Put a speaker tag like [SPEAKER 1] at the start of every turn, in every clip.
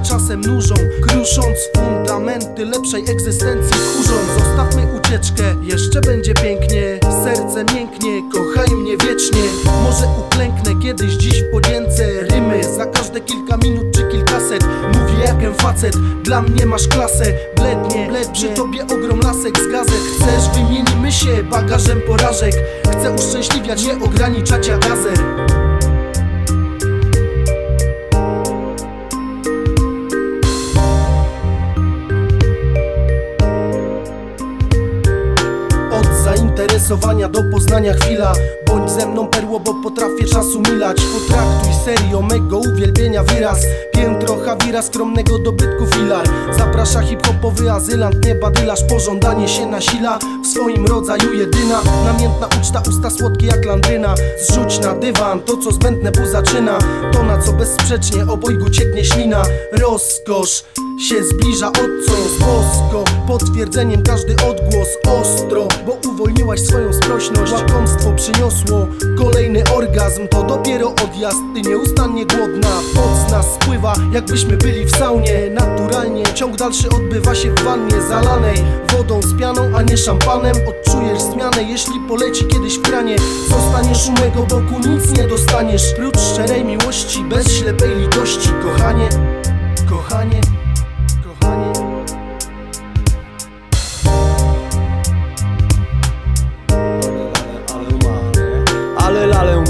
[SPEAKER 1] czasem nużą Krusząc fundamenty lepszej egzystencji tchórzą Zostawmy ucieczkę, jeszcze będzie pięknie. Serce mięknie, kochaj mnie wiecznie. Może uklęknę kiedyś dziś w podzięce. Rymy za każde kilka minut czy kilkaset. Mówię jakem facet, dla mnie masz klasę. Blednie, blednie, przy tobie ogrom lasek z gazet. Chcesz, wymienimy się bagażem porażek. Chcę uszczęśliwiać, nie ograniczać jak gazer zainteresowania do poznania chwila. Bądź ze mną perło, bo potrafię czasu milać Potraktuj serio mego uwielbienia wyraz. Piętro Hawira, skromnego dobytku filar. Zaprasza hip-hopowy azylant, nie badylarz Pożądanie się nasila, w swoim rodzaju jedyna Namiętna uczta, usta słodkie jak landryna. Zrzuć na dywan, to co zbędne bu zaczyna. To na co bezsprzecznie obojgu cieknie ślina. Rozkosz się zbliża od co jest bosko. Potwierdzeniem każdy odgłos ostro Bo uwolniłaś swoją sprośność. Łakomstwo przyniosło kolejny orgazm. To dopiero odjazd, ty nieustannie głodna. Z nas spływa, jakbyśmy byli w saunie. Naturalnie ciąg dalszy odbywa się w wannie Zalanej wodą z pianą, a nie szampanem. Odczujesz zmianę, jeśli poleci kiedyś w kranie Zostaniesz u mego boku, nic nie dostaniesz. Prócz szczerej miłości, bez ślepej litości kochanie,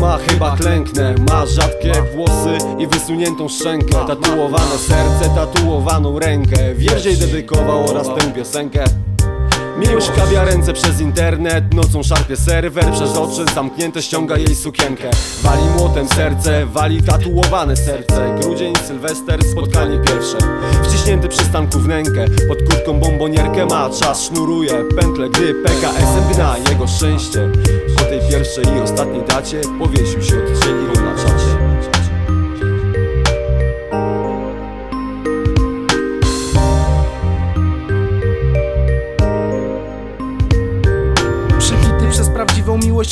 [SPEAKER 2] ma, chyba klęknę. Ma rzadkie włosy i wysuniętą szczękę. Tatuowane serce, tatuowaną rękę. Wierdziej dedykował oraz tę piosenkę Miłość kawia ręce przez internet Nocą szarpie serwer Przez oczy zamknięte ściąga jej sukienkę. Wali młotem serce, wali tatuowane serce. Grudzień, Sylwester, spotkanie pierwsze. Wciśnięty przystanku wnękę Pod kurtką bombonierkę ma czas Sznuruje pętle, gdy PKS-em jego szczęście Po tej pierwszej i ostatniej dacie Powiesił się od cieni na czacie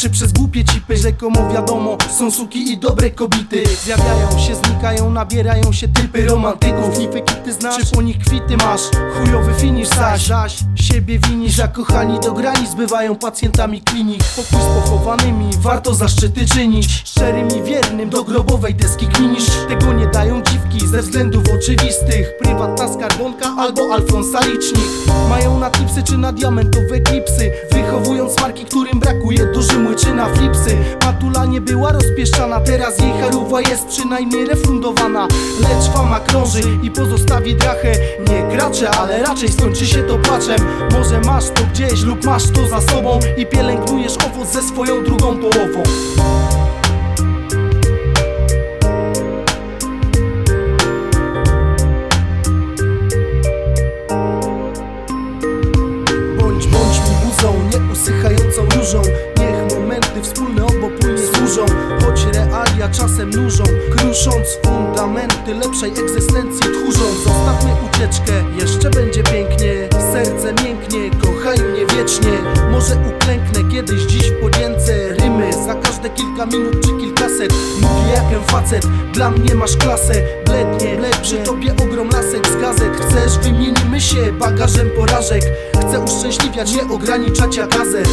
[SPEAKER 1] czy przez głupie cipy Rzekomo wiadomo, są suki i dobre kobity. Zjawiają się, znikają, nabierają się typy romantyków. Nify kity znasz, czy po nich kwity masz? Chujowy finisz zaś, zaś Siebie winisz, zakochani do granic Bywają pacjentami klinik. Pokój z pochowanymi, warto zaszczyty czynić. Szczerym i wiernym, do grobowej deski klinisz Tego nie dają dziwki ze względów oczywistych. Prywatna skarbonka albo Alfonsa licznik. Mają na tipsy czy na diamentowe klipsy Wychowując marki, którym brakuje do Rzymu czy na flipsy. Matula nie była rozpieszczana, teraz jej haruwa jest przynajmniej refundowana. Lecz fama krąży i pozostawi drachę. Nie gracze, ale raczej skończy się to płaczem. Może masz to gdzieś lub masz to za sobą I pielęgnujesz owoc ze swoją drugą połową różą Niech momenty wspólne obopólnie służą. Choć realia czasem nużą Krusząc fundamenty lepszej egzystencji tchórzą. Zostawmy ucieczkę, jeszcze będzie pięknie. Serce mięknie, kochaj mnie wiecznie. Może uklęknę kiedyś dziś w podzięce Rymy. Za każde kilka minut czy kilkaset jakem facet, dla mnie masz klasę Blednie, blednie, przy tobie ogrom lasek z gazet. Chcesz, wymienimy się bagażem porażek. Chcę uszczęśliwiać, nie ograniczać jak gazer